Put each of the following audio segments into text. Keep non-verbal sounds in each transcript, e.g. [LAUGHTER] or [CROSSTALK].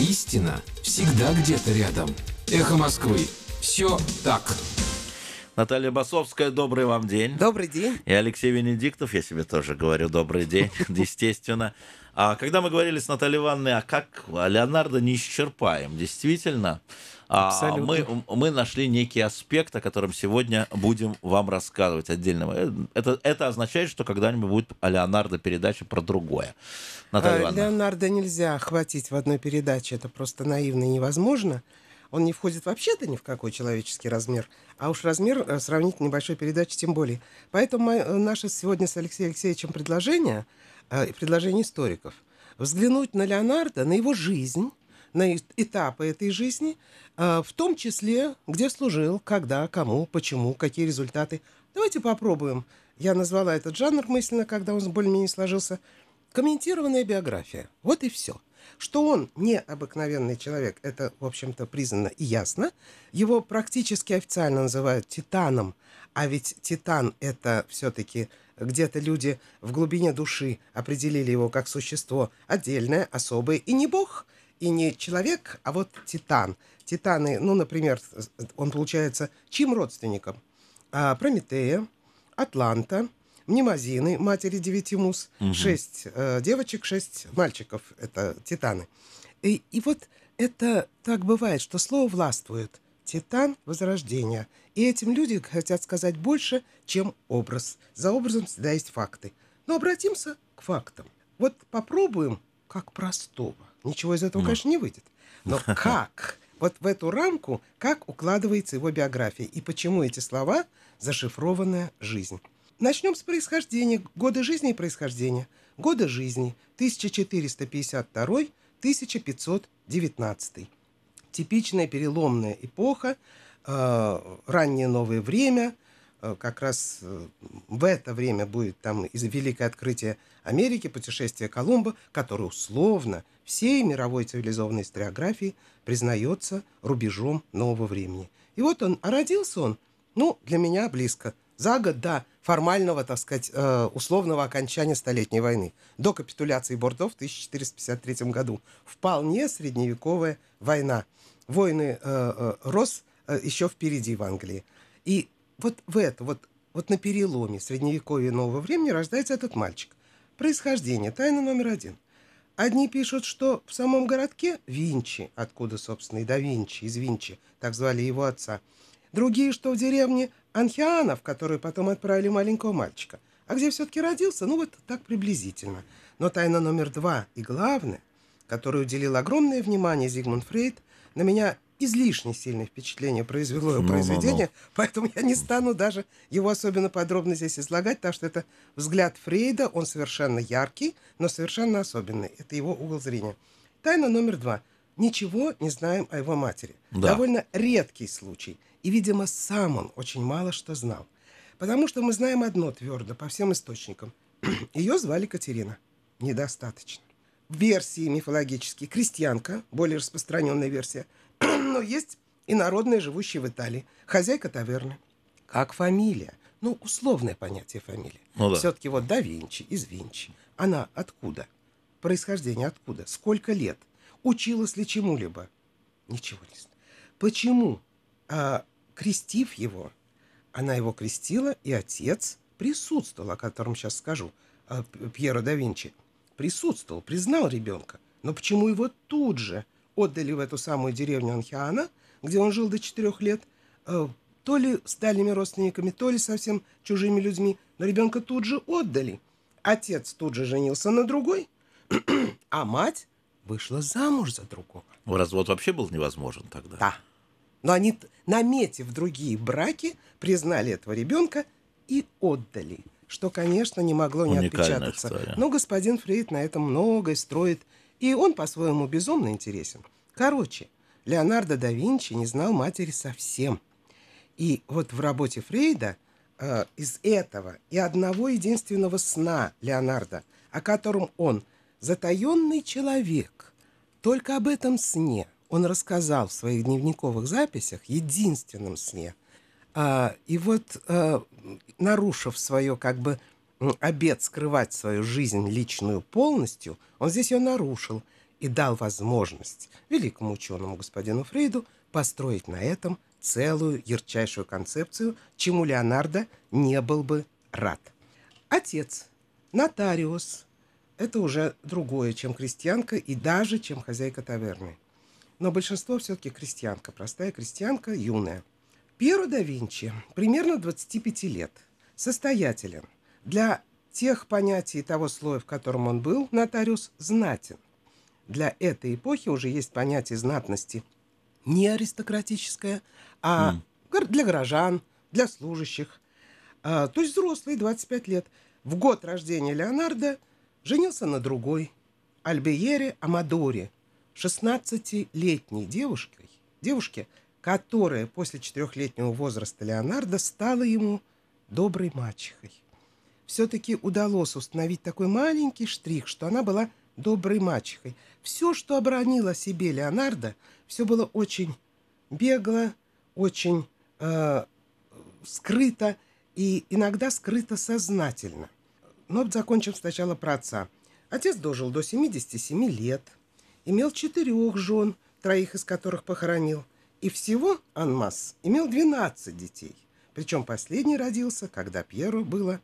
Истина всегда где-то рядом. Эхо Москвы. Все так. Наталья Басовская, добрый вам день. Добрый день. И Алексей Венедиктов, я себе тоже говорю добрый день, [LAUGHS] [LAUGHS] естественно. А когда мы говорили с Натальей Ивановной, а как Леонардо не исчерпаем, действительно, а, мы, мы нашли некий аспект, о котором сегодня будем вам рассказывать отдельно. Э, это, это означает, что когда-нибудь будет о Леонардо передача про другое. Наталья а, Леонардо нельзя охватить в одной передаче, это просто наивно и невозможно. Он не входит вообще-то ни в какой человеческий размер, а уж размер э, сравнительно небольшой передачи тем более. Поэтому э, наше сегодня с Алексеем Алексеевичем предложение, предложение историков, взглянуть на Леонардо, на его жизнь, на этапы этой жизни, а, в том числе, где служил, когда, кому, почему, какие результаты. Давайте попробуем. Я назвала этот жанр мысленно, когда он более-менее сложился. Комментированная биография. Вот и все. Что он необыкновенный человек, это, в общем-то, признано и ясно. Его практически официально называют титаном, а ведь титан — это все-таки где-то люди в глубине души определили его как существо отдельное, особое, и не бог — и не человек, а вот титан. Титаны, ну, например, он получается чьим родственником? А, Прометея, Атланта, Мнемозины, матери девяти мус, угу. шесть э, девочек, шесть мальчиков, это титаны. И, и вот это так бывает, что слово властвует. Титан возрождения. И этим люди хотят сказать больше, чем образ. За образом всегда есть факты. Но обратимся к фактам. Вот попробуем как простого. Ничего из этого, ну. конечно, не выйдет. Но [LAUGHS] как? Вот в эту рамку, как укладывается его биография и почему эти слова «зашифрованная жизнь». Начнем с происхождения. Годы жизни и происхождения. Годы жизни 1452-1519. Типичная переломная эпоха, э, раннее новое время – как раз э, в это время будет там великое открытие Америки, путешествие Колумба, которое условно всей мировой цивилизованной историографии признается рубежом нового времени. И вот он, а родился он, ну, для меня близко, за год до формального, так сказать, э, условного окончания Столетней войны, до капитуляции Бордо в 1453 году. Вполне средневековая война. Войны Рос еще впереди в Англии. И вот в это, вот, вот на переломе средневековья и нового времени рождается этот мальчик. Происхождение, тайна номер один. Одни пишут, что в самом городке Винчи, откуда, собственно, и да Винчи, из Винчи, так звали его отца. Другие, что в деревне Анхиана, в которую потом отправили маленького мальчика. А где все-таки родился, ну вот так приблизительно. Но тайна номер два и главное, которой уделил огромное внимание Зигмунд Фрейд, на меня излишне сильное впечатление произвело его ну, произведение, ну, ну. поэтому я не стану даже его особенно подробно здесь излагать, потому что это взгляд Фрейда, он совершенно яркий, но совершенно особенный. Это его угол зрения. Тайна номер два. Ничего не знаем о его матери. Да. Довольно редкий случай. И, видимо, сам он очень мало что знал. Потому что мы знаем одно твердо по всем источникам. [CLEARS THROAT] Ее звали Катерина. Недостаточно. Версии мифологические. Крестьянка, более распространенная версия – но есть и народная, живущая в Италии. Хозяйка таверны. Как фамилия? Ну, условное понятие фамилии. Ну, да. Все-таки вот да Винчи, из Винчи. Она откуда? Происхождение откуда? Сколько лет? Училась ли чему-либо? Ничего не знаю. Почему, а, крестив его, она его крестила, и отец присутствовал, о котором сейчас скажу, а, Пьеро да Винчи, присутствовал, признал ребенка. Но почему его тут же отдали в эту самую деревню Анхиана, где он жил до четырех лет, э, то ли с дальними родственниками, то ли совсем чужими людьми, но ребенка тут же отдали. Отец тут же женился на другой, [CLEARS THROAT] а мать вышла замуж за другого. Развод вообще был невозможен тогда? Да. Но они, наметив другие браки, признали этого ребенка и отдали. Что, конечно, не могло не отпечататься. История. Но господин Фрейд на этом многое строит и он по-своему безумно интересен. Короче, Леонардо да Винчи не знал матери совсем. И вот в работе Фрейда э, из этого и одного единственного сна Леонардо, о котором он затаенный человек, только об этом сне он рассказал в своих дневниковых записях, единственном сне. А, и вот, а, нарушив свое как бы обет скрывать свою жизнь личную полностью, он здесь ее нарушил. и дал возможность великому ученому господину Фрейду построить на этом целую ярчайшую концепцию, чему Леонардо не был бы рад. Отец, нотариус, это уже другое, чем крестьянка и даже чем хозяйка таверны. Но большинство все-таки крестьянка, простая крестьянка, юная. Пьеро да Винчи примерно 25 лет, состоятелен. Для тех понятий того слоя, в котором он был, нотариус знатен. Для этой эпохи уже есть понятие знатности не аристократическое, а mm. для горожан, для служащих. А, то есть взрослый, 25 лет. В год рождения Леонардо женился на другой, Альбиере Амадоре, 16-летней девушкой, девушке, которая после четырехлетнего возраста Леонардо стала ему доброй мачехой. Все-таки удалось установить такой маленький штрих, что она была доброй мачехой. Все, что обронила себе Леонардо, все было очень бегло, очень э, скрыто и иногда скрыто сознательно. Но закончим сначала про отца. Отец дожил до 77 лет, имел четырех жен, троих из которых похоронил, и всего Анмас имел 12 детей. Причем последний родился, когда Пьеру было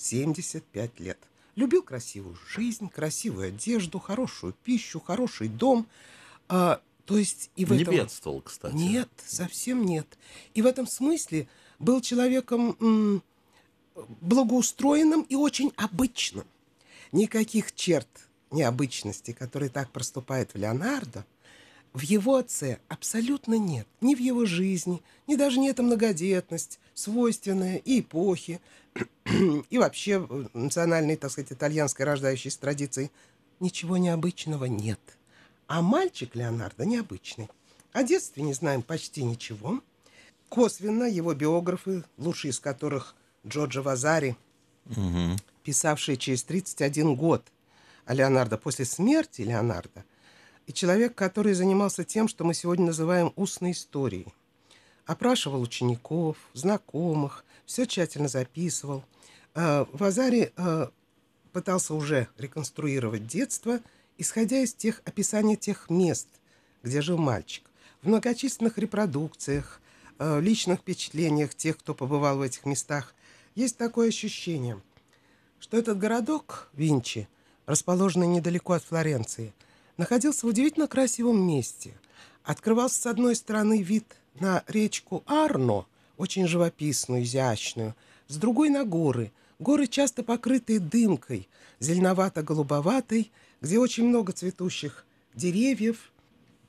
75 лет. Любил красивую жизнь, красивую одежду, хорошую пищу, хороший дом. А, то есть и в Не этом... бедствовал, кстати. Нет, совсем нет. И в этом смысле был человеком благоустроенным и очень обычным. Никаких черт необычности, которые так проступают в Леонардо, в его отце абсолютно нет. Ни в его жизни, ни даже не эта многодетность, свойственная и эпохи, и вообще национальной, так сказать, итальянской рождающейся традиции. Ничего необычного нет. А мальчик Леонардо необычный. О детстве не знаем почти ничего. Косвенно его биографы, лучший из которых Джорджо Вазари, угу. писавший через 31 год о Леонардо после смерти Леонардо, и человек, который занимался тем, что мы сегодня называем устной историей. Опрашивал учеников, знакомых, все тщательно записывал. А, Вазари а, пытался уже реконструировать детство, исходя из тех описаний тех мест, где жил мальчик. В многочисленных репродукциях, а, личных впечатлениях тех, кто побывал в этих местах, есть такое ощущение, что этот городок Винчи, расположенный недалеко от Флоренции – находился в удивительно красивом месте. Открывался с одной стороны вид на речку Арно, очень живописную, изящную, с другой на горы. Горы часто покрытые дымкой, зеленовато-голубоватой, где очень много цветущих деревьев,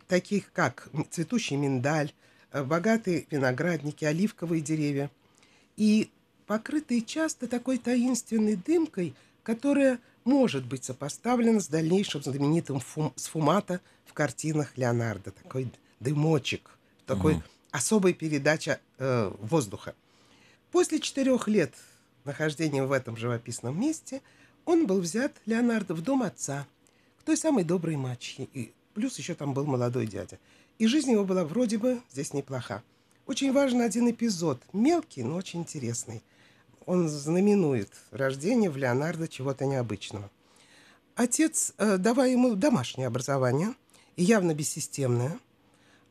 таких как цветущий миндаль, э, богатые виноградники, оливковые деревья. И покрытые часто такой таинственной дымкой, которая может быть сопоставлено с дальнейшим знаменитым фум, сфумата в картинах Леонардо. Такой дымочек, такой угу. Особая передача э, воздуха. После четырех лет нахождения в этом живописном месте он был взят, Леонардо, в дом отца, к той самой доброй мачехе. И плюс еще там был молодой дядя. И жизнь его была вроде бы здесь неплоха. Очень важен один эпизод, мелкий, но очень интересный он знаменует рождение в Леонардо чего-то необычного. Отец, э, давая ему домашнее образование, и явно бессистемное,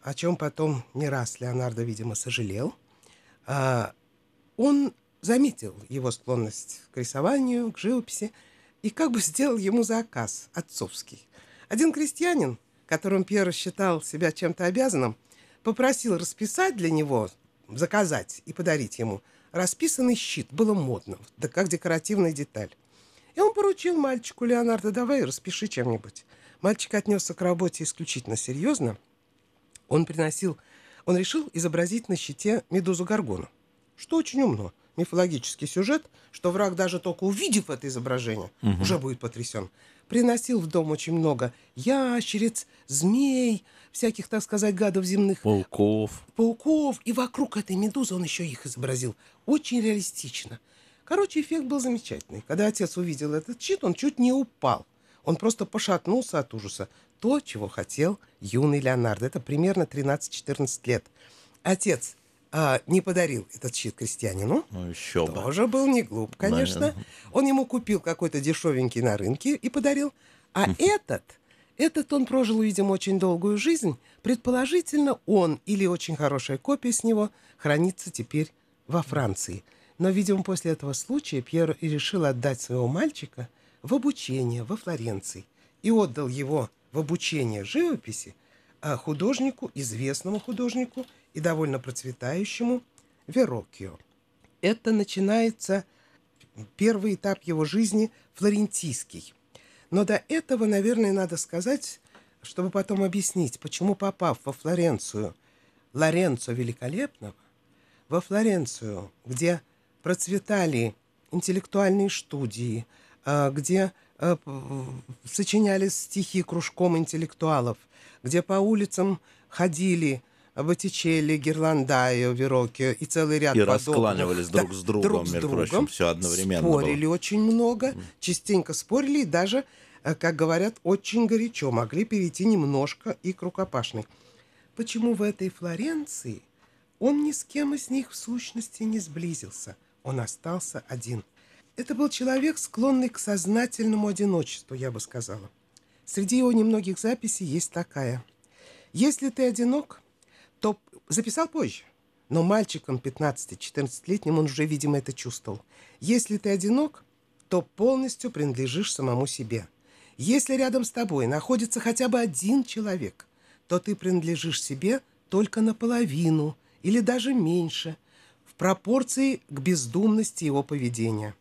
о чем потом не раз Леонардо, видимо, сожалел, э, он заметил его склонность к рисованию, к живописи, и как бы сделал ему заказ отцовский. Один крестьянин, которым Пьер считал себя чем-то обязанным, попросил расписать для него, заказать и подарить ему – расписанный щит. Было модно, да как декоративная деталь. И он поручил мальчику Леонардо, давай распиши чем-нибудь. Мальчик отнесся к работе исключительно серьезно. Он приносил, он решил изобразить на щите медузу Гаргону, что очень умно. Мифологический сюжет, что враг даже только увидев это изображение, угу. уже будет потрясен. Приносил в дом очень много ящериц, змей, всяких, так сказать, гадов земных. Пауков. Пауков. И вокруг этой медузы он еще их изобразил. Очень реалистично. Короче, эффект был замечательный. Когда отец увидел этот щит, он чуть не упал. Он просто пошатнулся от ужаса. То, чего хотел юный Леонардо. Это примерно 13-14 лет. Отец а, не подарил этот щит крестьянину. Ну, еще бы. Тоже был не глуп, конечно. Наверное. Он ему купил какой-то дешевенький на рынке и подарил. А этот Этот он прожил, видимо, очень долгую жизнь. Предположительно, он или очень хорошая копия с него хранится теперь во Франции. Но, видимо, после этого случая Пьер и решил отдать своего мальчика в обучение во Флоренции и отдал его в обучение живописи а художнику, известному художнику и довольно процветающему Верокио. Это начинается первый этап его жизни флорентийский. Но до этого, наверное, надо сказать, чтобы потом объяснить, почему попав во Флоренцию Лоренцо Великолепного, во Флоренцию, где процветали интеллектуальные студии, где а, сочиняли стихи кружком интеллектуалов, где по улицам ходили Боттичелли, Герландайо, Верокио и целый ряд И подобных. раскланивались Да, друг с другом, друг с между другом. прочим, все одновременно Спорили было. очень много, частенько спорили и даже, э, как говорят, очень горячо могли перейти немножко и к рукопашной. Почему в этой Флоренции он ни с кем из них в сущности не сблизился? Он остался один. Это был человек, склонный к сознательному одиночеству, я бы сказала. Среди его немногих записей есть такая. «Если ты одинок, то записал позже. Но мальчиком 15-14-летним он уже, видимо, это чувствовал. Если ты одинок, то полностью принадлежишь самому себе. Если рядом с тобой находится хотя бы один человек, то ты принадлежишь себе только наполовину или даже меньше, в пропорции к бездумности его поведения.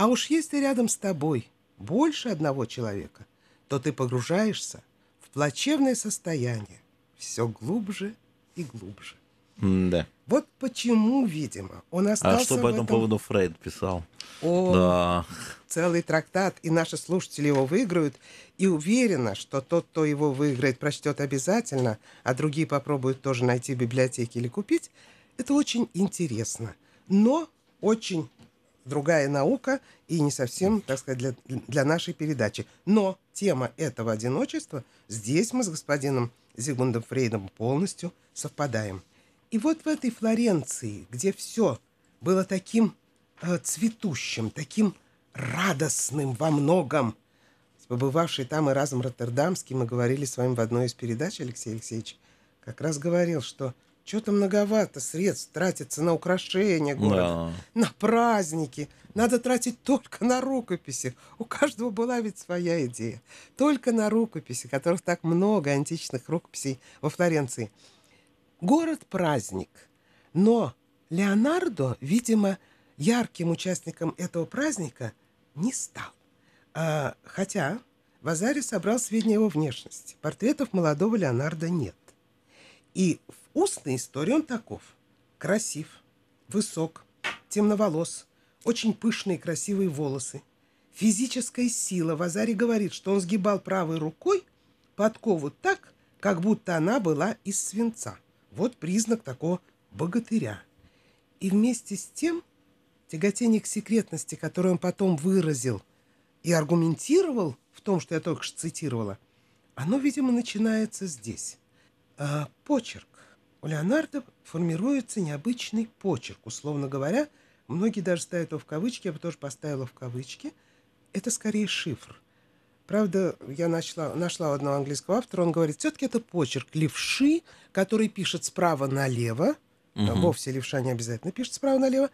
А уж если рядом с тобой больше одного человека, то ты погружаешься в плачевное состояние все глубже и глубже. Да. Вот почему, видимо, он А остался что в по этому этом... поводу Фрейд писал? О, Да. целый трактат, и наши слушатели его выиграют. И уверена, что тот, кто его выиграет, прочтет обязательно, а другие попробуют тоже найти в библиотеке или купить. Это очень интересно, но очень другая наука и не совсем, так сказать, для, для нашей передачи. Но тема этого одиночества, здесь мы с господином Зигмундом Фрейдом полностью совпадаем. И вот в этой Флоренции, где все было таким э, цветущим, таким радостным во многом, побывавший там и разом Роттердамский, мы говорили с вами в одной из передач, Алексей Алексеевич, как раз говорил, что что-то многовато средств тратится на украшения города, Да. на праздники. Надо тратить только на рукописи. У каждого была ведь своя идея. Только на рукописи, которых так много античных рукописей во Флоренции. Город-праздник. Но Леонардо, видимо, ярким участником этого праздника не стал. А, хотя Вазари собрал сведения о его внешности. Портретов молодого Леонардо нет. И в устной истории он таков. Красив, высок, темноволос, очень пышные красивые волосы. Физическая сила. Вазари говорит, что он сгибал правой рукой подкову так, как будто она была из свинца. Вот признак такого богатыря. И вместе с тем тяготение к секретности, которое он потом выразил и аргументировал в том, что я только что цитировала, оно, видимо, начинается здесь. А, почерк. У Леонардо формируется необычный почерк. Условно говоря, многие даже ставят его в кавычки, я бы тоже поставила в кавычки. Это скорее шифр. Правда, я нашла, нашла одного английского автора, он говорит, все-таки это почерк левши, который пишет справа налево, Мгм. вовсе левша не обязательно пишет справа налево,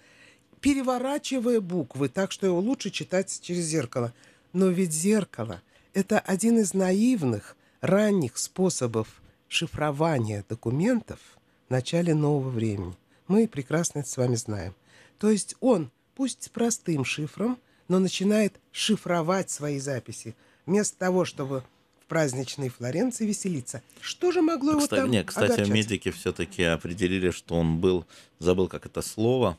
переворачивая буквы так, что его лучше читать через зеркало. Но ведь зеркало – это один из наивных, ранних способов шифрования документов начале нового времени. Мы прекрасно это с вами знаем. То есть он, пусть с простым шифром, но начинает шифровать свои записи, вместо того, чтобы в праздничной Флоренции веселиться. Что же могло его Кстати, там не, кстати, огорчать? медики все-таки определили, что он был, забыл, как это слово,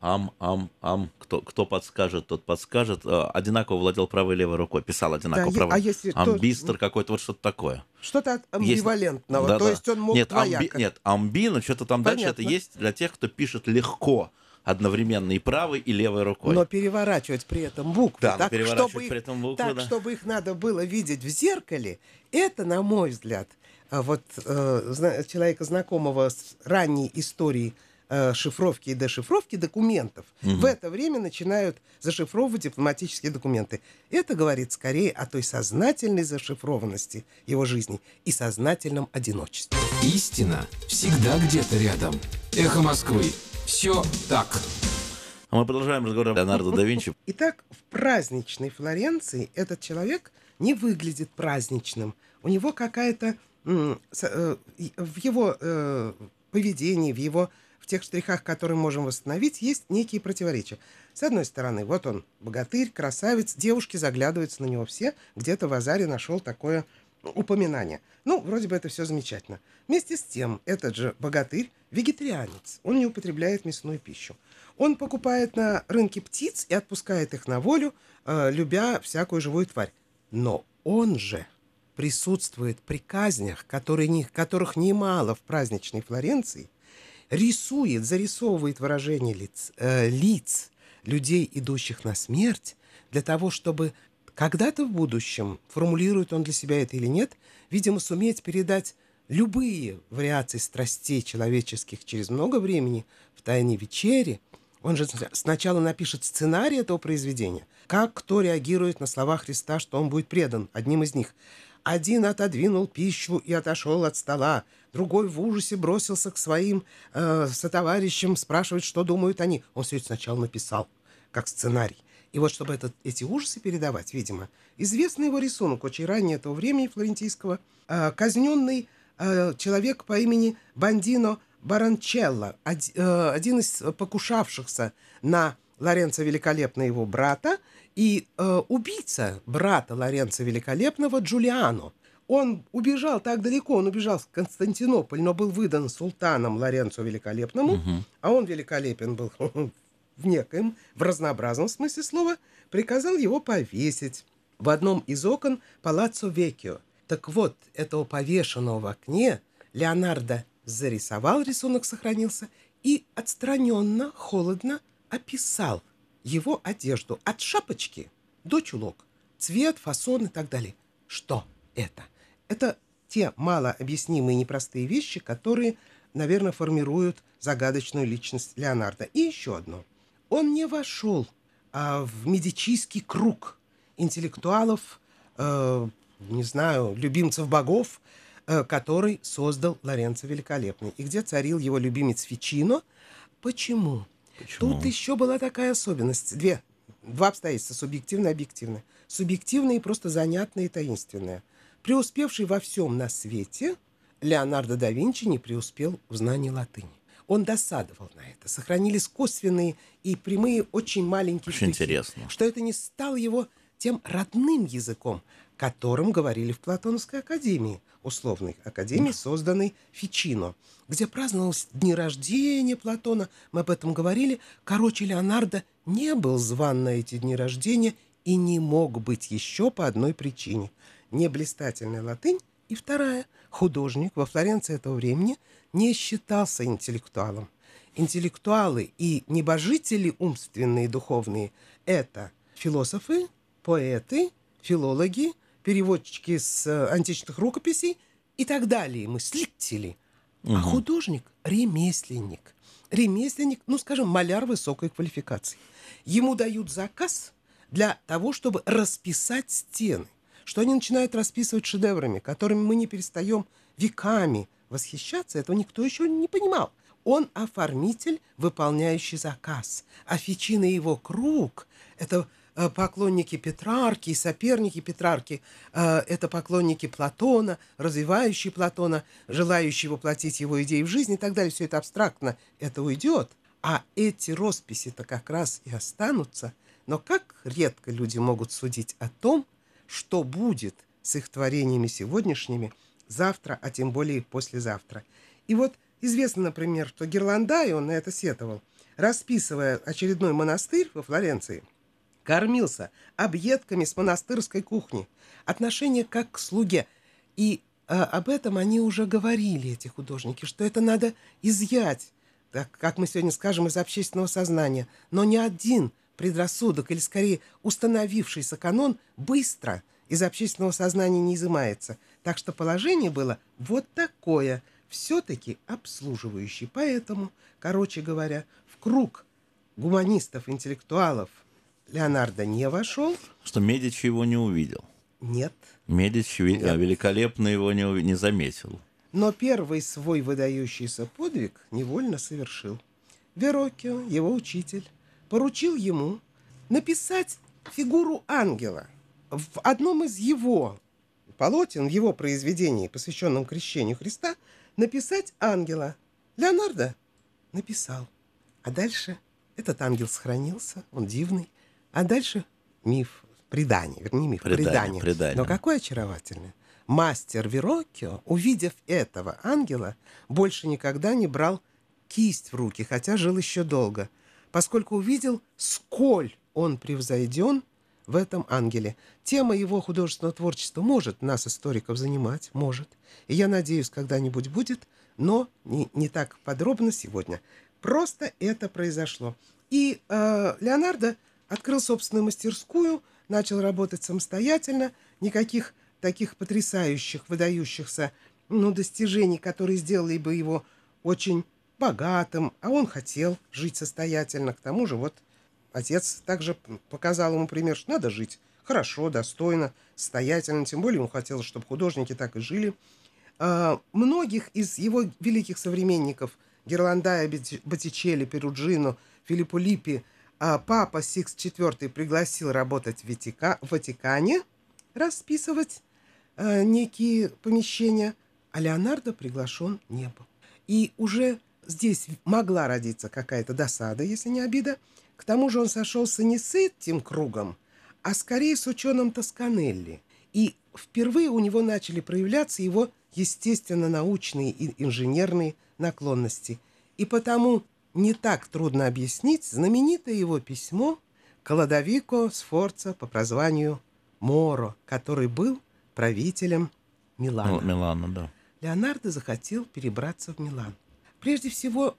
ам, ам, ам, кто, кто подскажет, тот подскажет, Э, одинаково владел правой и левой рукой, писал одинаково Да, правой. а если то- Амбистр какой-то, вот что-то такое. Что-то от Есть- амбивалентного. Да, то да. есть он мог нет, амби- нет, амби, но что-то там дальше это Понятно. есть для тех, кто пишет легко, одновременно и правой, и левой рукой. Но переворачивать при этом буквы. Да, так, переворачивать чтобы их, при этом буквы, так, да. чтобы их надо было видеть в зеркале, это, на мой взгляд, а вот э, человека, знакомого с ранней историей э, шифровки и дешифровки документов, угу. в это время начинают зашифровывать дипломатические документы. Это говорит скорее о той сознательной зашифрованности его жизни и сознательном одиночестве. Истина всегда где-то рядом. Эхо Москвы. Все так. А мы продолжаем разговор о Леонардо да Винчи. [LAUGHS] Итак, в праздничной Флоренции этот человек не выглядит праздничным. У него какая-то э, в его э, поведении, в его в тех штрихах, которые можем восстановить, есть некие противоречия. С одной стороны, вот он, богатырь, красавец, девушки заглядываются на него все, где-то в Азаре нашел такое упоминание. Ну, вроде бы это все замечательно. Вместе с тем, этот же богатырь вегетарианец, он не употребляет мясную пищу. Он покупает на рынке птиц и отпускает их на волю, э, любя всякую живую тварь. Но он же присутствует при казнях, которые, которых немало в праздничной Флоренции, рисует, зарисовывает выражение лиц, э, лиц людей, идущих на смерть, для того, чтобы когда-то в будущем, формулирует он для себя это или нет, видимо, суметь передать любые вариации страстей человеческих через много времени в тайне вечери, он же сначала напишет сценарий этого произведения, как кто реагирует на слова Христа, что он будет предан, одним из них. Один отодвинул пищу и отошел от стола, другой в ужасе бросился к своим э, сотоварищам, спрашивать, что думают они. Он все это сначала написал, как сценарий. И вот чтобы этот, эти ужасы передавать, видимо, известный его рисунок очень ранее этого времени флорентийского, э, казненный э, человек по имени Бандино Баранчелло, од, э, один из покушавшихся на Лоренцо Великолепно его брата, и э, убийца брата Лоренцо Великолепного Джулиано. Он убежал так далеко, он убежал в Константинополь, но был выдан султаном Лоренцо Великолепному, угу. а он великолепен был [LAUGHS] в некоем, в разнообразном смысле слова, приказал его повесить в одном из окон Палаццо Векио. Так вот, этого повешенного в окне Леонардо зарисовал, рисунок сохранился, и отстраненно, холодно описал его одежду от шапочки до чулок, цвет, фасон и так далее. Что это? Это те малообъяснимые непростые вещи, которые, наверное, формируют загадочную личность Леонардо. И еще одно. Он не вошел а, в медицинский круг интеллектуалов, э, не знаю, любимцев богов, э, который создал Лоренцо Великолепный, и где царил его любимец Фичино. Почему? Почему? Тут еще была такая особенность. Две. Два обстоятельства. Субъективное и объективное. Субъективное и просто занятное и таинственное. Преуспевший во всем на свете, Леонардо да Винчи не преуспел в знании латыни. Он досадовал на это. Сохранились косвенные и прямые очень маленькие Очень штрихи, интересно. Что это не стало его тем родным языком, которым говорили в Платоновской академии, условной академии, созданной Фичино, где праздновались дни рождения Платона, мы об этом говорили. Короче, Леонардо не был зван на эти дни рождения и не мог быть еще по одной причине. Не блистательная латынь, и вторая. Художник во Флоренции этого времени не считался интеллектуалом. Интеллектуалы и небожители умственные и духовные – это философы, поэты, филологи, переводчики с э, античных рукописей и так далее, мыслители. Угу. А художник – ремесленник. Ремесленник, ну, скажем, маляр высокой квалификации. Ему дают заказ для того, чтобы расписать стены. Что они начинают расписывать шедеврами, которыми мы не перестаем веками восхищаться, этого никто еще не понимал. Он оформитель, выполняющий заказ. А Фичина его круг – это поклонники Петрарки, соперники Петрарки, э, это поклонники Платона, развивающие Платона, желающие воплотить его идеи в жизнь и так далее. Все это абстрактно, это уйдет. А эти росписи-то как раз и останутся. Но как редко люди могут судить о том, что будет с их творениями сегодняшними завтра, а тем более послезавтра. И вот известно, например, что Герландай, он на это сетовал, расписывая очередной монастырь во Флоренции – кормился объедками с монастырской кухни. Отношение как к слуге. И а, об этом они уже говорили, эти художники, что это надо изъять, так, как мы сегодня скажем, из общественного сознания. Но ни один предрассудок, или скорее установившийся канон, быстро из общественного сознания не изымается. Так что положение было вот такое, все-таки обслуживающий. Поэтому, короче говоря, в круг гуманистов, интеллектуалов Леонардо не вошел. Что Медичи его не увидел. Нет. Медичи Нет. великолепно его не, не заметил. Но первый свой выдающийся подвиг невольно совершил. Верокио, его учитель, поручил ему написать фигуру ангела в одном из его полотен, в его произведении, посвященном крещению Христа, написать ангела. Леонардо написал. А дальше этот ангел сохранился, он дивный. А дальше миф, предание, вернее миф, предание. предание. предание. Но какое очаровательное. Мастер Вероккио, увидев этого ангела, больше никогда не брал кисть в руки, хотя жил еще долго, поскольку увидел, сколь он превзойден в этом ангеле. Тема его художественного творчества может нас, историков, занимать, может. И я надеюсь, когда-нибудь будет, но не, не так подробно сегодня. Просто это произошло. И э, Леонардо открыл собственную мастерскую, начал работать самостоятельно, никаких таких потрясающих, выдающихся ну, достижений, которые сделали бы его очень богатым, а он хотел жить состоятельно. К тому же вот отец также показал ему пример, что надо жить хорошо, достойно, состоятельно, тем более ему хотелось, чтобы художники так и жили. А, многих из его великих современников, Герландая, Боттичелли, Перуджино, Филиппо Липпи, папа Сикс IV пригласил работать в, Ватика... в Ватикане, расписывать э, некие помещения, а Леонардо приглашен не был. И уже здесь могла родиться какая-то досада, если не обида. К тому же он сошелся не с этим кругом, а скорее с ученым Тосканелли. И впервые у него начали проявляться его естественно-научные и инженерные наклонности. И потому не так трудно объяснить знаменитое его письмо Каладовико Сфорца по прозванию Моро, который был правителем Милана. Ну, Милана, да. Леонардо захотел перебраться в Милан. Прежде всего,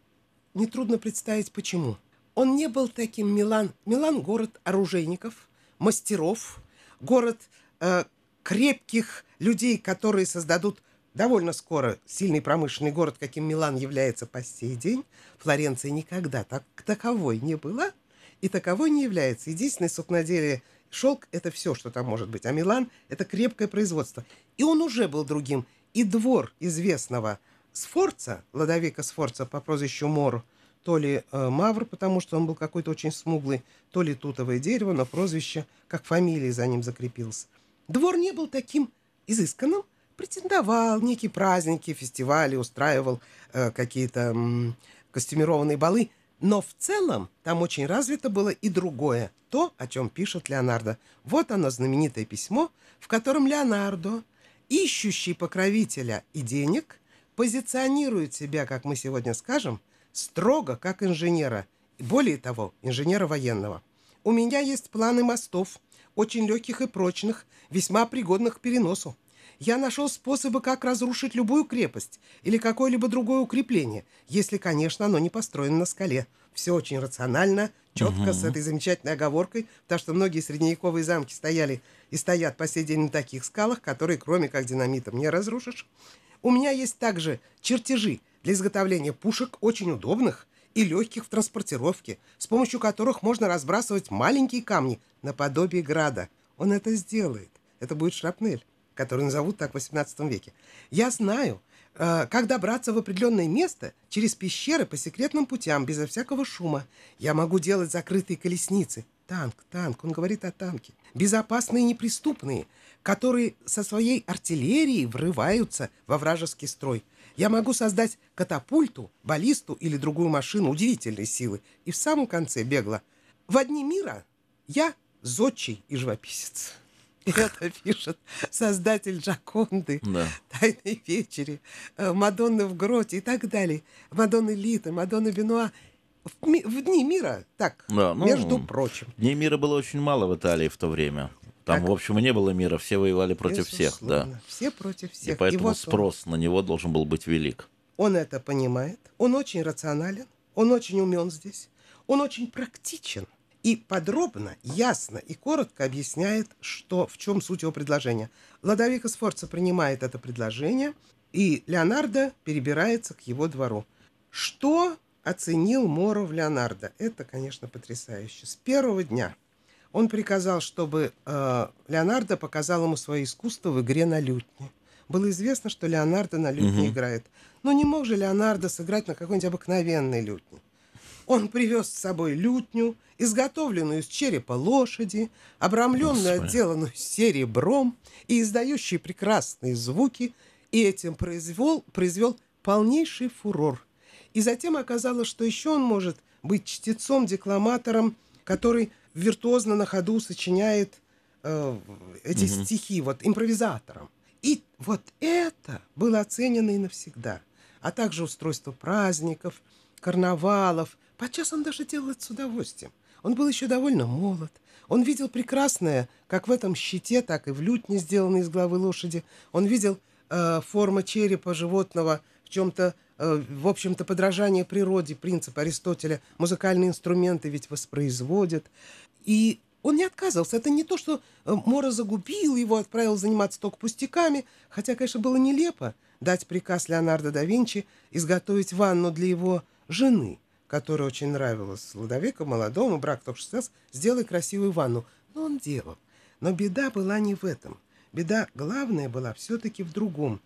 нетрудно представить, почему. Он не был таким Милан. Милан – город оружейников, мастеров, город э, крепких людей, которые создадут довольно скоро сильный промышленный город, каким Милан является по сей день. Флоренция никогда так, таковой не была и таковой не является. Единственное сукноделие шелк – это все, что там может быть. А Милан – это крепкое производство. И он уже был другим. И двор известного Сфорца, Ладовика Сфорца по прозвищу Мор, то ли э, Мавр, потому что он был какой-то очень смуглый, то ли тутовое дерево, но прозвище, как фамилия за ним закрепился. Двор не был таким изысканным, претендовал, некие праздники, фестивали, устраивал э, какие-то м, костюмированные балы. Но в целом там очень развито было и другое, то, о чем пишет Леонардо. Вот оно, знаменитое письмо, в котором Леонардо, ищущий покровителя и денег, позиционирует себя, как мы сегодня скажем, строго как инженера, более того, инженера военного. У меня есть планы мостов, очень легких и прочных, весьма пригодных к переносу я нашел способы, как разрушить любую крепость или какое-либо другое укрепление, если, конечно, оно не построено на скале. Все очень рационально, четко, угу. с этой замечательной оговоркой, потому что многие средневековые замки стояли и стоят по сей день на таких скалах, которые, кроме как динамитом, не разрушишь. У меня есть также чертежи для изготовления пушек очень удобных и легких в транспортировке, с помощью которых можно разбрасывать маленькие камни наподобие града. Он это сделает. Это будет шрапнель который назовут так в 18 веке. Я знаю, э, как добраться в определенное место через пещеры по секретным путям, безо всякого шума. Я могу делать закрытые колесницы. Танк, танк, он говорит о танке. Безопасные и неприступные, которые со своей артиллерией врываются во вражеский строй. Я могу создать катапульту, баллисту или другую машину удивительной силы. И в самом конце бегло. В одни мира я зодчий и живописец. Это пишет создатель Джаконды, да. Тайной вечери, э, Мадонны в гроте и так далее. Мадонны Лита, Мадонны Бенуа. В, в дни мира, так, да, ну, между прочим. Дней мира было очень мало в Италии в то время. Там, так, в общем, не было мира, все воевали против безусловно. всех. Да. Все против всех. И поэтому и вот спрос он, на него должен был быть велик. Он это понимает, он очень рационален, он очень умен здесь, он очень практичен и подробно, ясно и коротко объясняет, что, в чем суть его предложения. Ладовика Сфорца принимает это предложение, И Леонардо перебирается к его двору. Что оценил Моро в Леонардо? Это, конечно, потрясающе. С первого дня он приказал, чтобы э, Леонардо показал ему свое искусство в игре на лютне. Было известно, что Леонардо на лютне угу. играет. Но не мог же Леонардо сыграть на какой-нибудь обыкновенной лютне. Он привез с собой лютню, изготовленную из черепа лошади, обрамленную, отделанную серебром и издающую прекрасные звуки, и этим произвел, произвел полнейший фурор. И затем оказалось, что еще он может быть чтецом-декламатором, который виртуозно на ходу сочиняет э, эти угу. стихи, вот импровизатором. И вот это было оценено и навсегда. А также устройство праздников, карнавалов. Подчас он даже делал это с удовольствием. Он был еще довольно молод. Он видел прекрасное, как в этом щите, так и в лютне, сделанной из головы лошади. Он видел э, форма черепа животного в чем-то, э, в общем-то, подражание природе, принцип Аристотеля. Музыкальные инструменты ведь воспроизводят. И он не отказывался. Это не то, что э, Мора загубил его, отправил заниматься только пустяками, хотя, конечно, было нелепо дать приказ Леонардо да Винчи изготовить ванну для его жены, которая очень нравилась Лудовику, молодому, брак только что сделай красивую ванну. Но он делал. Но беда была не в этом. Беда главная была все-таки в другом.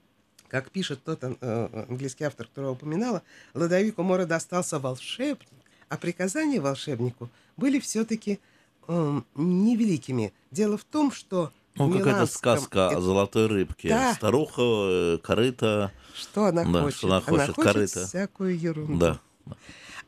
Как пишет тот э, английский автор, которого упоминала, Лодовику Мора достался волшебник, а приказания волшебнику были все-таки э, невеликими. Дело в том, что ну, какая-то сказка это... о золотой рыбке. Да. Старуха, э, корыта. Что она да, хочет? Что она хочет, она хочет корыта. всякую ерунду. Да.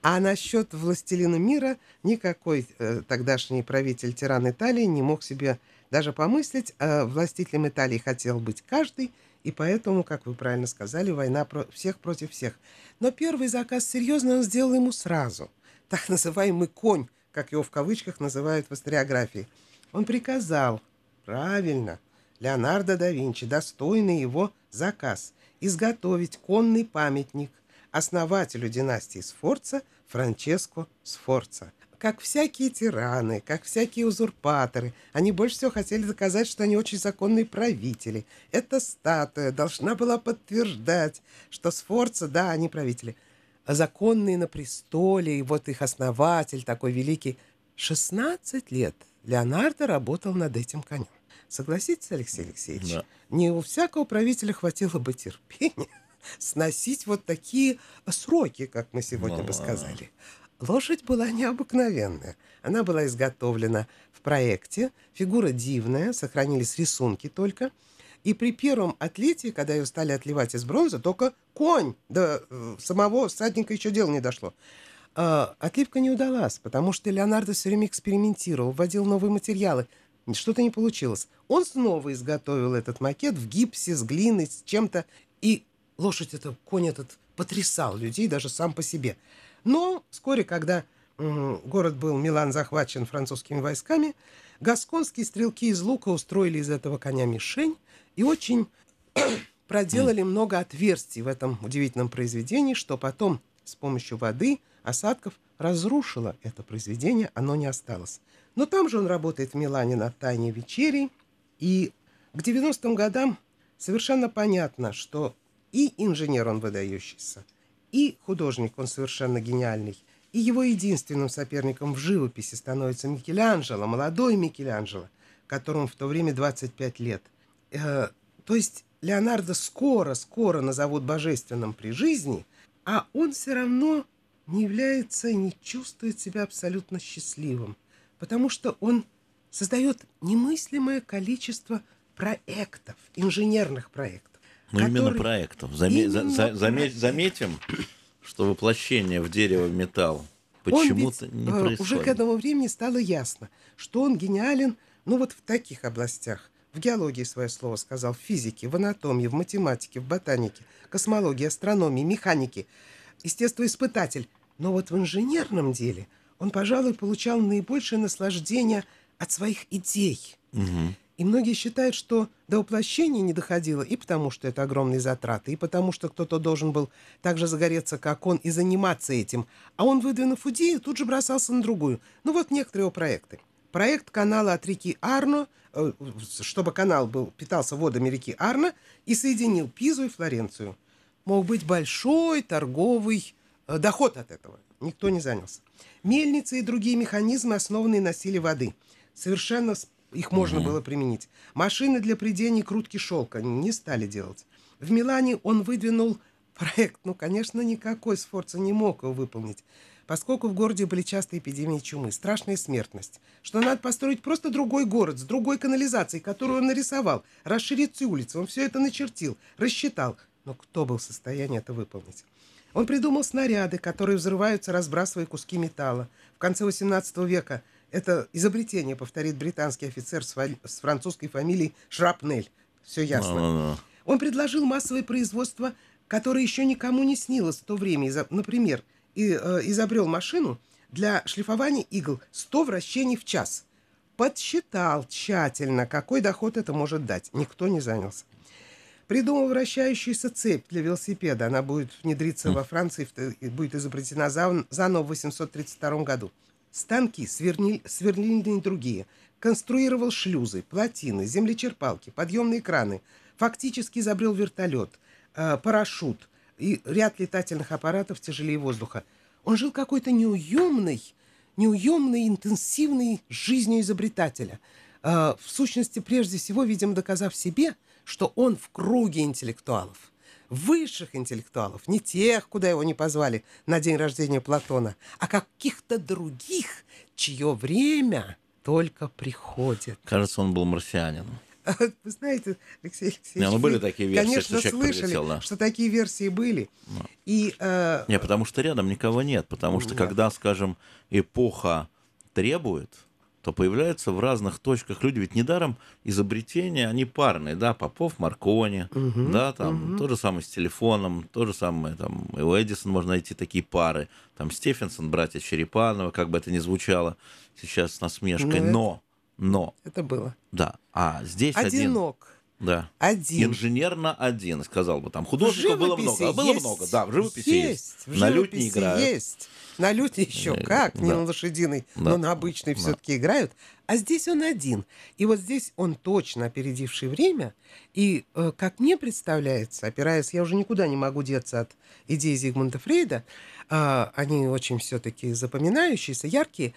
А насчет «Властелина мира» никакой э, тогдашний правитель тиран Италии не мог себе даже помыслить. А властителем Италии хотел быть каждый, и поэтому, как вы правильно сказали, война про всех против всех. Но первый заказ серьезный он сделал ему сразу. Так называемый «конь», как его в кавычках называют в историографии. Он приказал, правильно, Леонардо да Винчи, достойный его заказ, изготовить конный памятник основателю династии Сфорца Франческо Сфорца. Как всякие тираны, как всякие узурпаторы, они больше всего хотели доказать, что они очень законные правители. Эта статуя должна была подтверждать, что Сфорца, да, они правители – законные на престоле, и вот их основатель такой великий. 16 лет Леонардо работал над этим конем. Согласитесь, Алексей Алексеевич? Да. Не у всякого правителя хватило бы терпения сносить вот такие сроки, как мы сегодня бы сказали. Лошадь была необыкновенная. Она была изготовлена в проекте. Фигура дивная, сохранились рисунки только – и при первом отлитии, когда ее стали отливать из бронзы, только конь, до э, самого всадника еще дело не дошло. А, отливка не удалась, потому что Леонардо все время экспериментировал, вводил новые материалы. Что-то не получилось. Он снова изготовил этот макет в гипсе, с глиной, с чем-то. И лошадь этот, конь этот потрясал людей даже сам по себе. Но вскоре, когда город был, Милан, захвачен французскими войсками, гасконские стрелки из лука устроили из этого коня мишень, и очень [CLEARS THROAT] проделали много отверстий в этом удивительном произведении, что потом с помощью воды, осадков разрушило это произведение, оно не осталось. Но там же он работает в Милане над «Тайней вечерей», и к 90-м годам совершенно понятно, что и инженер он выдающийся, и художник он совершенно гениальный, и его единственным соперником в живописи становится Микеланджело, молодой Микеланджело, которому в то время 25 лет. Э, то есть Леонардо скоро-скоро назовут божественным при жизни, а он все равно не является и не чувствует себя абсолютно счастливым, потому что он создает немыслимое количество проектов, инженерных проектов. Ну, которые... именно проектов. Заме... Именно за, за, проектов. Заметим, что воплощение в дерево в металл почему-то не э, происходит. Уже к этому времени стало ясно, что он гениален, ну вот в таких областях в геологии свое слово сказал, в физике, в анатомии, в математике, в ботанике, космологии, астрономии, механике, естествоиспытатель. Но вот в инженерном деле он, пожалуй, получал наибольшее наслаждение от своих идей. Угу. И многие считают, что до воплощения не доходило и потому, что это огромные затраты, и потому, что кто-то должен был так же загореться, как он, и заниматься этим. А он, выдвинув идею, тут же бросался на другую. Ну вот некоторые его проекты. проект канала от реки Арно, э, чтобы канал был, питался водами реки Арно и соединил Пизу и Флоренцию. Мог быть большой торговый э, доход от этого. Никто не занялся. Мельницы и другие механизмы, основанные на силе воды. Совершенно их можно было применить. Машины для придения крутки шелка не стали делать. В Милане он выдвинул проект, ну, конечно, никакой Сфорца не мог его выполнить, поскольку в городе были частые эпидемии чумы, страшная смертность, что надо построить просто другой город с другой канализацией, которую он нарисовал, расширить улицы, он все это начертил, рассчитал. Но кто был в состоянии это выполнить? Он придумал снаряды, которые взрываются, разбрасывая куски металла. В конце 18 века это изобретение повторит британский офицер с, с французской фамилией Шрапнель. Все ясно. No, no, no. Он предложил массовое производство, которое еще никому не снилось в то время. Например, и, э, изобрел машину для шлифования игл 100 вращений в час. Подсчитал тщательно, какой доход это может дать. Никто не занялся. Придумал вращающуюся цепь для велосипеда. Она будет внедриться во Франции и будет изобретена заново в 832 году. Станки, сверниль, сверлильные другие. Конструировал шлюзы, плотины, землечерпалки, подъемные краны. Фактически изобрел вертолет, э, парашют и ряд летательных аппаратов тяжелее воздуха. Он жил какой-то неуемной, неуемной, интенсивной жизнью изобретателя. Э, в сущности, прежде всего, видимо, доказав себе – что он в круге интеллектуалов. Высших интеллектуалов, не тех, куда его не позвали на день рождения Платона, а каких-то других, чье время только приходит. Кажется, он был марсианином. Вы знаете, Алексей Алексеевич, не, ну были такие версии, конечно, что слышали, да. что такие версии были. Ну. И, э... Не, потому что рядом никого нет. Потому что, нет. когда, скажем, эпоха требует, то появляются в разных точках люди. Ведь недаром изобретения, они парные, да, Попов, Маркони, угу, да, там, угу. то же самое с телефоном, то же самое, там, и у Эдисон можно найти такие пары, там, Стефенсон, братья Черепанова, как бы это ни звучало сейчас с насмешкой, но, но, но. Это было. Да, а здесь Одинок. один... Да. Один. Инженерно один, сказал бы там. Художников было много. А было есть. много, да, в живописи есть. есть. В на лютне играют. Есть. На люте еще э, как, не на лошадиной, но на обычной все-таки играют. А здесь он один. И вот здесь он точно опередивший время. И, э, как мне представляется, опираясь, я уже никуда не могу деться от идеи Зигмунда Фрейда, э, они очень все-таки запоминающиеся, яркие,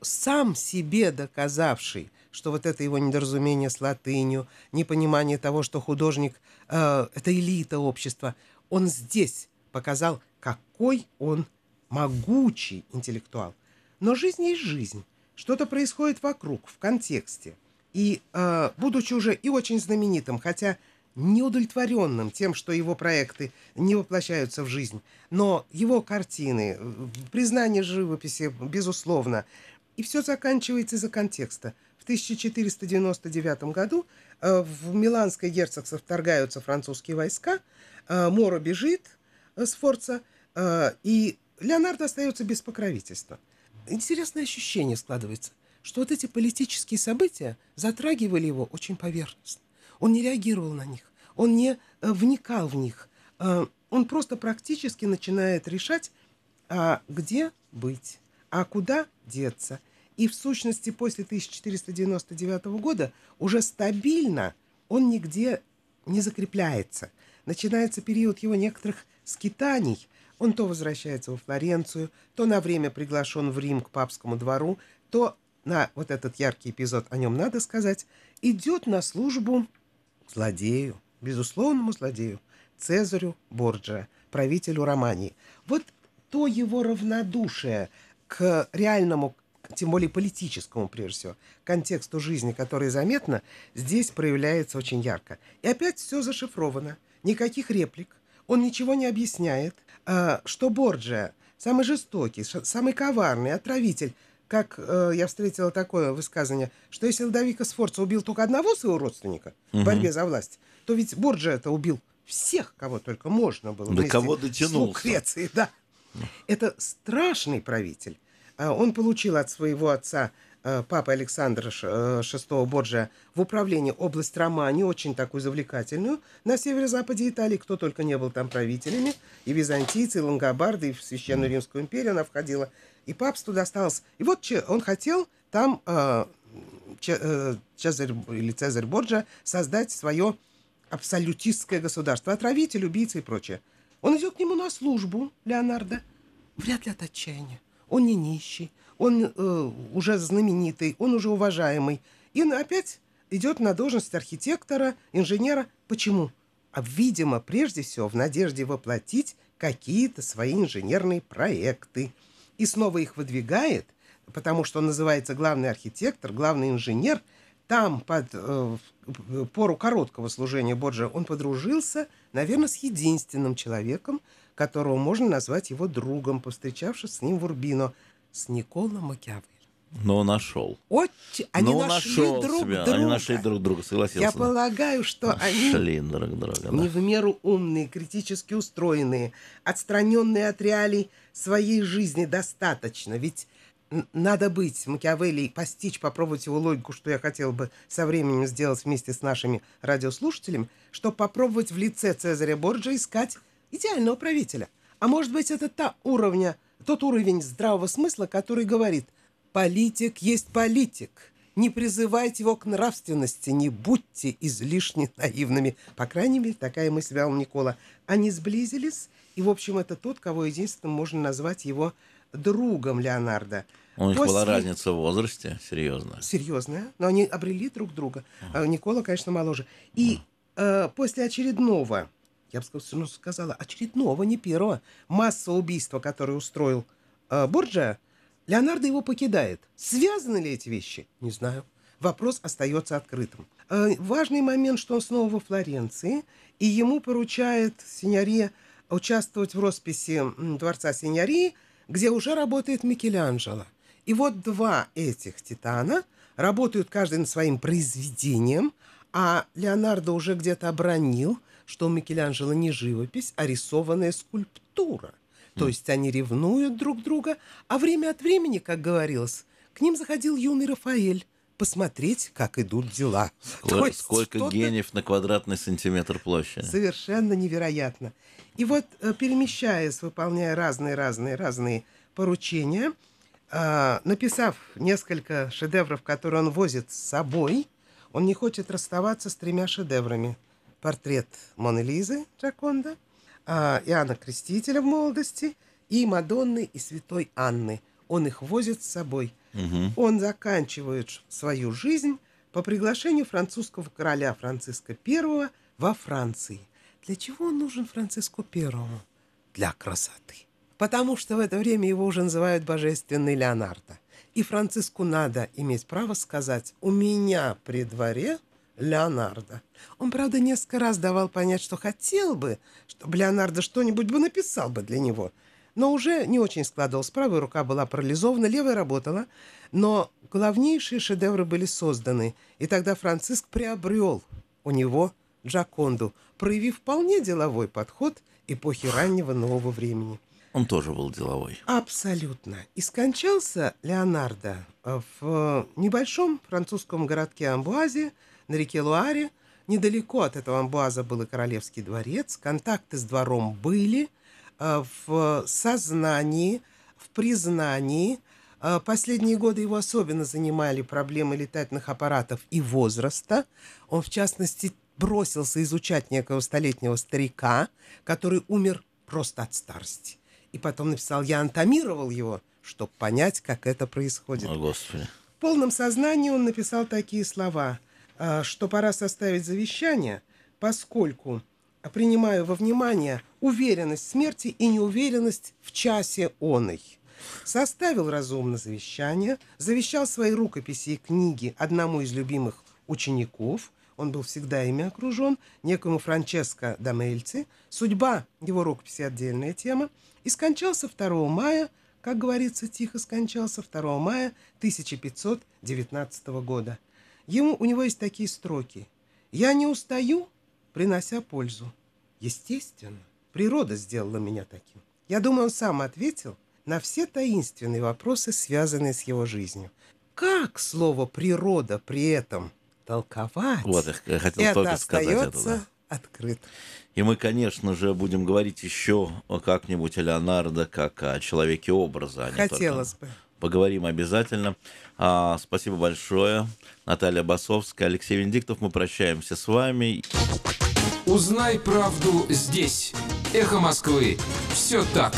сам себе доказавший, что вот это его недоразумение с латынью, непонимание того, что художник — это элита общества, он здесь показал, какой он могучий интеллектуал. Но жизнь есть жизнь. Что-то происходит вокруг, в контексте. И, э, будучи уже и очень знаменитым, хотя неудовлетворенным тем, что его проекты не воплощаются в жизнь, но его картины, признание живописи, безусловно, и все заканчивается из-за контекста. В 1499 году э, в Миланское герцогство вторгаются французские войска, э, Моро бежит э, с Форца, и Леонардо остается без покровительства. Интересное ощущение складывается, что вот эти политические события затрагивали его очень поверхностно. Он не реагировал на них, он не вникал в них. Он просто практически начинает решать, а где быть, а куда деться. И в сущности после 1499 года уже стабильно он нигде не закрепляется. Начинается период его некоторых скитаний – он то возвращается во Флоренцию, то на время приглашен в Рим к папскому двору, то на вот этот яркий эпизод, о нем надо сказать, идет на службу злодею, безусловному злодею, Цезарю Борджа, правителю Романии. Вот то его равнодушие к реальному, тем более политическому, прежде всего, контексту жизни, который заметно, здесь проявляется очень ярко. И опять все зашифровано. Никаких реплик. Он ничего не объясняет. А, что Борджиа самый жестокий, самый коварный, отравитель, как э, я встретила такое высказывание, что если Лодовико Сфорца убил только одного своего родственника угу. в борьбе за власть, то ведь Борджиа это убил всех, кого только можно было. До кого дотянулся. С Лукрецией, да. Это страшный правитель. А, он получил от своего отца Э, папы Александра VI э, Борджа в управлении область Романи, очень такую завлекательную, на северо-западе Италии, кто только не был там правителями, и византийцы, и лангобарды, и в Священную Римскую империю она входила, и папству досталось. И вот он хотел там э, Цезарь или Цезарь Борджа создать свое абсолютистское государство, отравитель, убийца и прочее. Он идет к нему на службу, Леонардо, вряд ли от отчаяния. Он не нищий, он э, уже знаменитый, он уже уважаемый. И опять идет на должность архитектора, инженера. Почему? А, видимо, прежде всего, в надежде воплотить какие-то свои инженерные проекты. И снова их выдвигает, потому что он называется главный архитектор, главный инженер. Там, под э, пору короткого служения Борджа, он подружился, наверное, с единственным человеком, которого можно назвать его другом, повстречавшись с ним в Урбино, с Никола Макиавелли. Но нашел. Очень. Они Но нашли нашел друг себя. друга. Они нашли друг друга, согласился. Я полагаю, что они Нашли друг друга, да. не в меру умные, критически устроенные, отстраненные от реалий своей жизни достаточно. Ведь надо быть Макиавелли, постичь, попробовать его логику, что я хотел бы со временем сделать вместе с нашими радиослушателями, чтобы попробовать в лице Цезаря Борджа искать идеального правителя. А может быть, это та уровня, тот уровень здравого смысла, который говорит, политик есть политик. Не призывайте его к нравственности, не будьте излишне наивными. По крайней мере, такая мысль вял Никола. Они сблизились, и, в общем, это тот, кого единственным можно назвать его другом Леонардо. У них была После- разница в возрасте, серьезно. Серьезная, но они обрели друг друга. А Никола, конечно, моложе. И э, после очередного, я бы сказала, ну, сказала, очередного, не первого, массового убийства, которое устроил э, Борджиа, Леонардо его покидает. Связаны ли эти вещи? Не знаю. Вопрос остается открытым. Э, важный момент, что он снова во Флоренции, и ему поручает синьория участвовать в росписи дворца синьории, где уже работает Микеланджело. И вот два этих титана работают каждый над своим произведением, а Леонардо уже где-то обронил, что у Микеланджело не живопись, а рисованная скульптура. То есть они ревнуют друг друга, а время от времени, как говорилось, к ним заходил юный Рафаэль посмотреть, как идут дела. Сколько, сколько гениев на квадратный сантиметр площади. Совершенно невероятно. И вот, э, перемещаясь, выполняя разные-разные-разные поручения, а, написав несколько шедевров, которые он возит с собой, он не хочет расставаться с тремя шедеврами. Портрет Моны Лизы Джаконда, а, Иоанна Крестителя в молодости и Мадонны и Святой Анны. Он их возит с собой. Мгм. Он заканчивает свою жизнь по приглашению французского короля Франциска I во Франции. Для чего он нужен Франциску Первому? Для красоты. Потому что в это время его уже называют божественный Леонардо. И Франциску надо иметь право сказать «У меня при дворе Леонардо». Он, правда, несколько раз давал понять, что хотел бы, чтобы Леонардо что-нибудь бы написал бы для него. Но уже не очень складывалось. Правая рука была парализована, левая работала. Но главнейшие шедевры были созданы. И тогда Франциск приобрел у него Джаконду, проявив вполне деловой подход эпохи раннего нового времени. Он тоже был деловой. Абсолютно. И скончался Леонардо э, в небольшом французском городке Амбуазе на реке Луаре. Недалеко от этого Амбуаза был и Королевский дворец. Контакты с двором были э, в сознании, в признании. Э, Последние годы его особенно занимали проблемы летательных аппаратов и возраста. Он, в частности, бросился изучать некого столетнего старика, который умер просто от старости. И потом написал, я антомировал его, чтобы понять, как это происходит. О, Господи. В полном сознании он написал такие слова, что пора составить завещание, поскольку принимаю во внимание уверенность смерти и неуверенность в часе оной. Составил разумно завещание, завещал свои рукописи и книги одному из любимых учеников, он был всегда ими окружен, некому Франческо Дамельци. Судьба его рукописи – отдельная тема. И скончался 2 мая, как говорится, тихо скончался 2 мая 1519 года. Ему, у него есть такие строки. «Я не устаю, принося пользу. Естественно, природа сделала меня таким». Я думаю, он сам ответил на все таинственные вопросы, связанные с его жизнью. Как слово «природа» при этом толковать? Вот, я хотел это только сказать это. да. открыто. И мы, конечно же, будем говорить еще как-нибудь о Леонардо как о человеке образа. а Хотелось только бы. Поговорим обязательно. А, спасибо большое. Наталья Басовская, Алексей Венедиктов. Мы прощаемся с вами. Узнай правду здесь. Эхо Москвы. Все так.